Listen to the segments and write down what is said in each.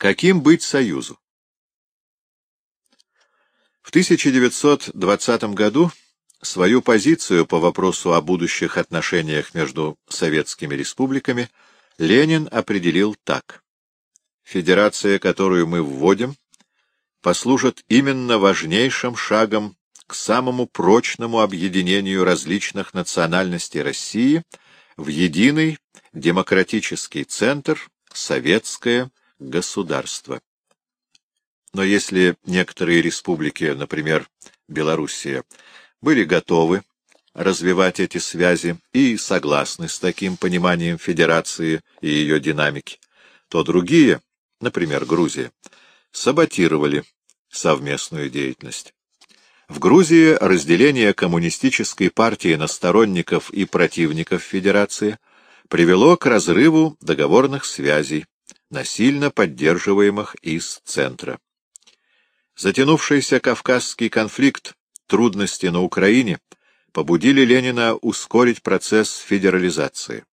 Каким быть Союзу? В 1920 году свою позицию по вопросу о будущих отношениях между советскими республиками Ленин определил так. Федерация, которую мы вводим, послужит именно важнейшим шагом к самому прочному объединению различных национальностей России в единый демократический центр советское государство. Но если некоторые республики, например, Белоруссия, были готовы развивать эти связи и согласны с таким пониманием федерации и ее динамики, то другие, например, Грузия, саботировали совместную деятельность. В Грузии разделение коммунистической партии на сторонников и противников Федерации привело к разрыву договорных связей, насильно поддерживаемых из центра. Затянувшийся Кавказский конфликт, трудности на Украине побудили Ленина ускорить процесс федерализации.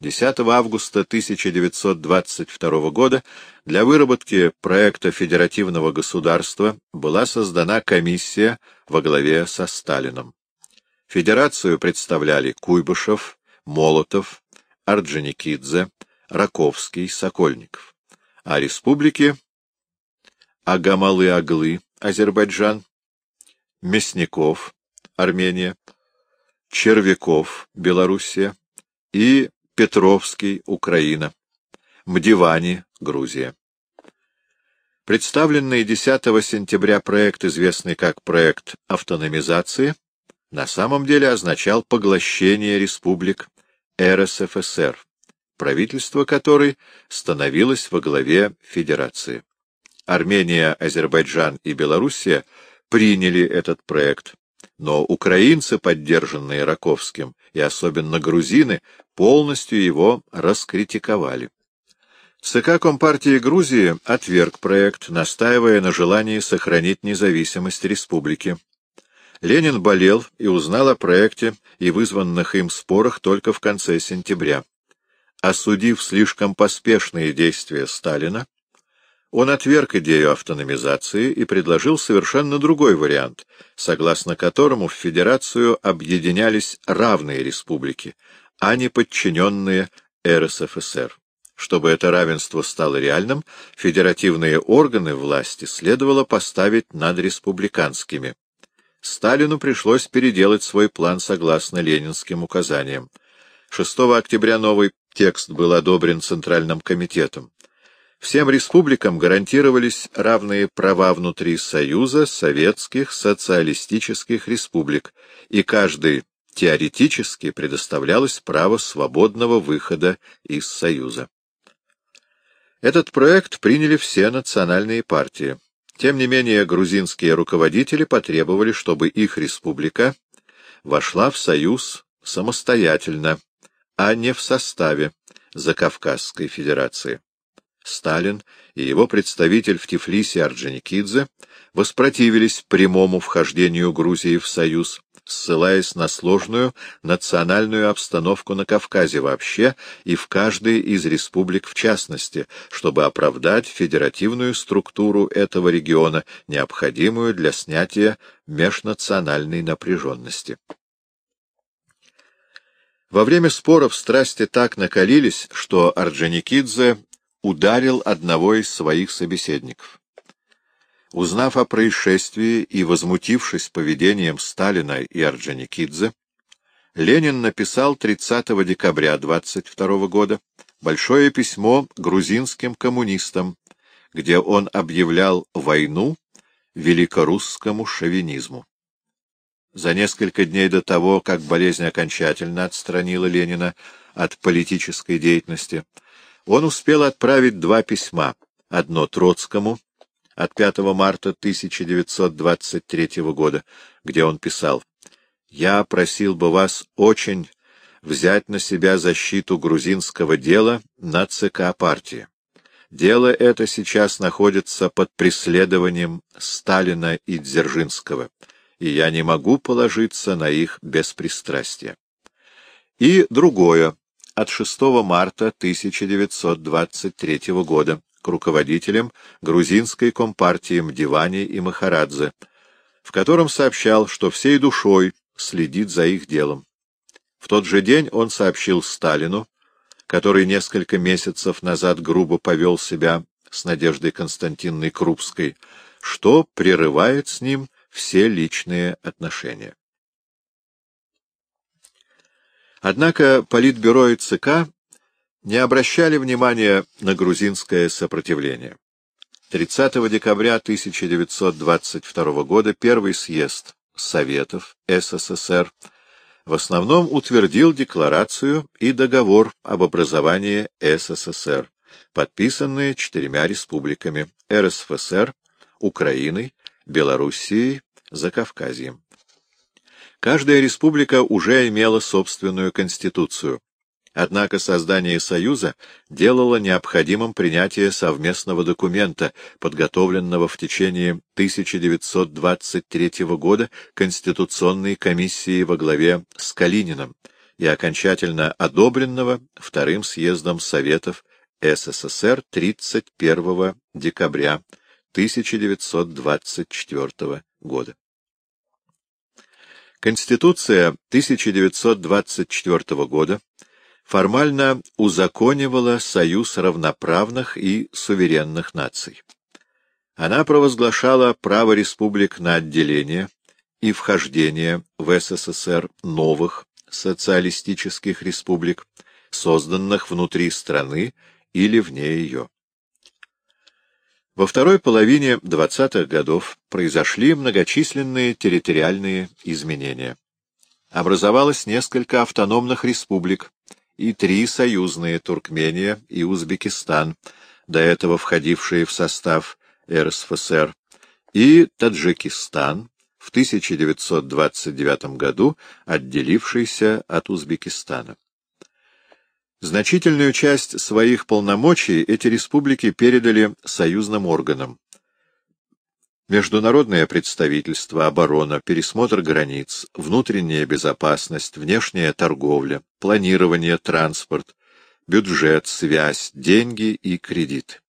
10 августа 1922 года для выработки проекта федеративного государства была создана комиссия во главе со Сталином. Федерацию представляли Куйбышев, Молотов, Орджоникидзе, Раковский, Сокольников, а республики Агамалы-Аглы, Азербайджан, Мясников, Армения, Червяков, Белоруссия. И Петровский, Украина, Мдивани, Грузия. Представленный 10 сентября проект, известный как проект автономизации, на самом деле означал поглощение республик РСФСР, правительство которой становилось во главе Федерации. Армения, Азербайджан и Белоруссия приняли этот проект, но украинцы, поддержанные Раковским, и особенно грузины, полностью его раскритиковали. ЦК Компартии Грузии отверг проект, настаивая на желании сохранить независимость республики. Ленин болел и узнал о проекте и вызванных им спорах только в конце сентября. Осудив слишком поспешные действия Сталина, он отверг идею автономизации и предложил совершенно другой вариант, согласно которому в Федерацию объединялись равные республики, а не подчиненные РСФСР. Чтобы это равенство стало реальным, федеративные органы власти следовало поставить над республиканскими. Сталину пришлось переделать свой план согласно ленинским указаниям. 6 октября новый текст был одобрен Центральным комитетом. Всем республикам гарантировались равные права внутри Союза Советских Социалистических Республик, и каждый теоретически предоставлялось право свободного выхода из Союза. Этот проект приняли все национальные партии. Тем не менее, грузинские руководители потребовали, чтобы их республика вошла в Союз самостоятельно, а не в составе Закавказской Федерации. Сталин и его представитель в Тифлисе Орджоникидзе воспротивились прямому вхождению Грузии в Союз, ссылаясь на сложную национальную обстановку на Кавказе вообще и в каждой из республик в частности, чтобы оправдать федеративную структуру этого региона, необходимую для снятия межнациональной напряженности. Во время споров страсти так накалились, что Орджоникидзе ударил одного из своих собеседников. Узнав о происшествии и возмутившись поведением Сталина и Орджоникидзе, Ленин написал 30 декабря 22 года большое письмо грузинским коммунистам, где он объявлял войну великорусскому шовинизму. За несколько дней до того, как болезнь окончательно отстранила Ленина от политической деятельности, он успел отправить два письма, одно Троцкому от 5 марта 1923 года, где он писал «Я просил бы вас очень взять на себя защиту грузинского дела на ЦК партии. Дело это сейчас находится под преследованием Сталина и Дзержинского, и я не могу положиться на их беспристрастие». И другое от 6 марта 1923 года, к руководителям грузинской компартии Мдивани и Махарадзе, в котором сообщал, что всей душой следит за их делом. В тот же день он сообщил Сталину, который несколько месяцев назад грубо повел себя с Надеждой Константиновной Крупской, что прерывает с ним все личные отношения. Однако Политбюро и ЦК не обращали внимания на грузинское сопротивление. 30 декабря 1922 года Первый съезд Советов СССР в основном утвердил декларацию и договор об образовании СССР, подписанные четырьмя республиками РСФСР, Украиной, Белоруссией, Закавказьем. Каждая республика уже имела собственную конституцию, Однако создание Союза делало необходимым принятие совместного документа, подготовленного в течение 1923 года Конституционной комиссией во главе с Калининым и окончательно одобренного Вторым съездом Советов СССР 31 декабря 1924 года. Конституция 1924 года формально узаконивала союз равноправных и суверенных наций. Она провозглашала право республик на отделение и вхождение в СССР новых социалистических республик, созданных внутри страны или вне ее. Во второй половине 20-х годов произошли многочисленные территориальные изменения. Образовалось несколько автономных республик, и три союзные — Туркмения и Узбекистан, до этого входившие в состав РСФСР, и Таджикистан, в 1929 году отделившийся от Узбекистана. Значительную часть своих полномочий эти республики передали союзным органам, Международное представительство, оборона, пересмотр границ, внутренняя безопасность, внешняя торговля, планирование, транспорт, бюджет, связь, деньги и кредит.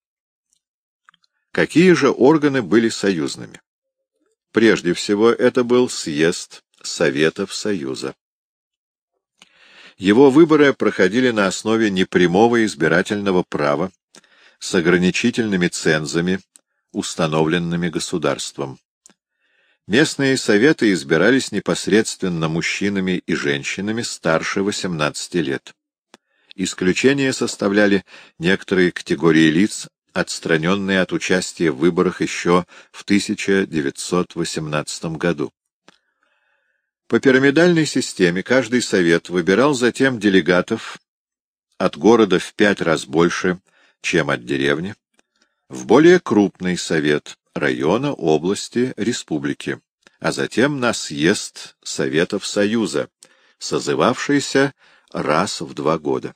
Какие же органы были союзными? Прежде всего, это был съезд Советов Союза. Его выборы проходили на основе непрямого избирательного права с ограничительными цензами установленными государством. Местные советы избирались непосредственно мужчинами и женщинами старше 18 лет. Исключение составляли некоторые категории лиц, отстраненные от участия в выборах еще в 1918 году. По пирамидальной системе каждый совет выбирал затем делегатов от города в пять раз больше, чем от деревни, в более крупный совет района, области, республики, а затем на съезд Советов Союза, созывавшийся раз в два года.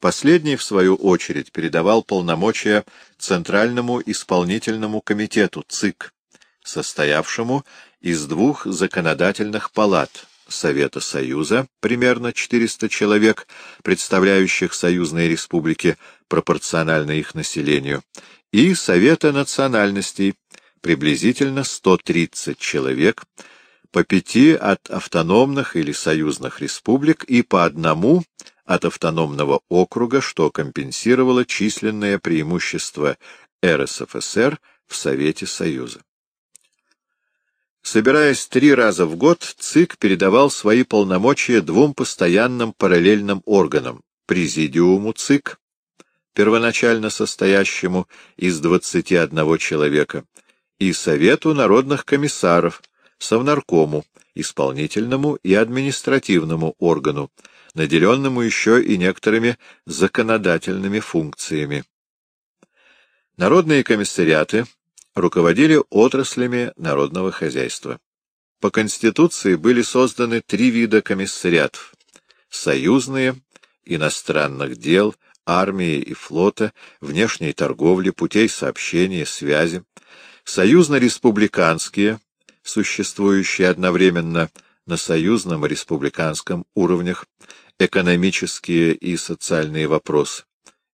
Последний, в свою очередь, передавал полномочия Центральному исполнительному комитету ЦИК, состоявшему из двух законодательных палат Совета Союза, примерно 400 человек, представляющих союзные республики пропорционально их населению, и Совета национальностей, приблизительно 130 человек, по пяти от автономных или союзных республик и по одному от автономного округа, что компенсировало численное преимущество РСФСР в Совете Союза. Собираясь три раза в год, ЦИК передавал свои полномочия двум постоянным параллельным органам — Президиуму ЦИК первоначально состоящему из 21 человека, и Совету народных комиссаров, Совнаркому, исполнительному и административному органу, наделенному еще и некоторыми законодательными функциями. Народные комиссариаты руководили отраслями народного хозяйства. По Конституции были созданы три вида комиссариатов — союзные, иностранных дел, армии и флота, внешней торговли, путей сообщения, связи, союзно-республиканские, существующие одновременно на союзном и республиканском уровнях, экономические и социальные вопросы,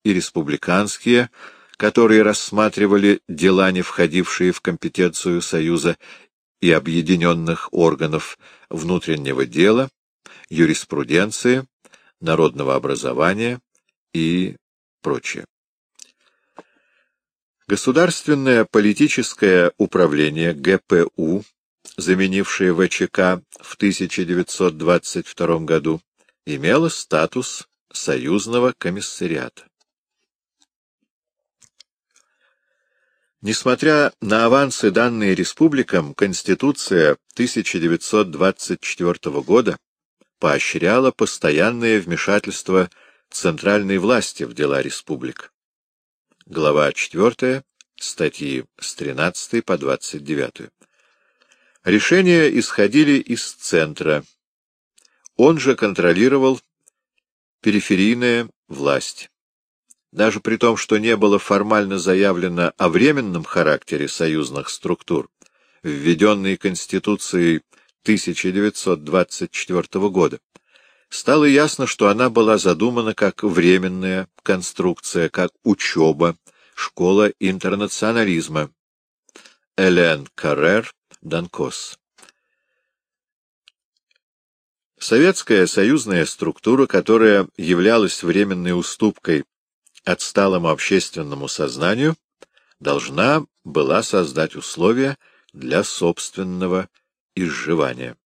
и республиканские, которые рассматривали дела, не входившие в компетенцию Союза и объединенных органов внутреннего дела, юриспруденции, народного образования и прочее. Государственное политическое управление ГПУ, заменившее ВЧК в 1922 году, имело статус союзного комиссариата. Несмотря на авансы, данные республикам, Конституция 1924 года поощряла постоянное вмешательство центральной власти в дела республик. Глава 4, статьи с 13 по 29. Решения исходили из центра. Он же контролировал периферийная власть. Даже при том, что не было формально заявлено о временном характере союзных структур, введенной Конституцией 1924 года, стало ясно, что она была задумана как временная конструкция, как учеба, школа интернационализма. Элен Каррер, Данкос. Советская союзная структура, которая являлась временной уступкой отсталому общественному сознанию, должна была создать условия для собственного изживания.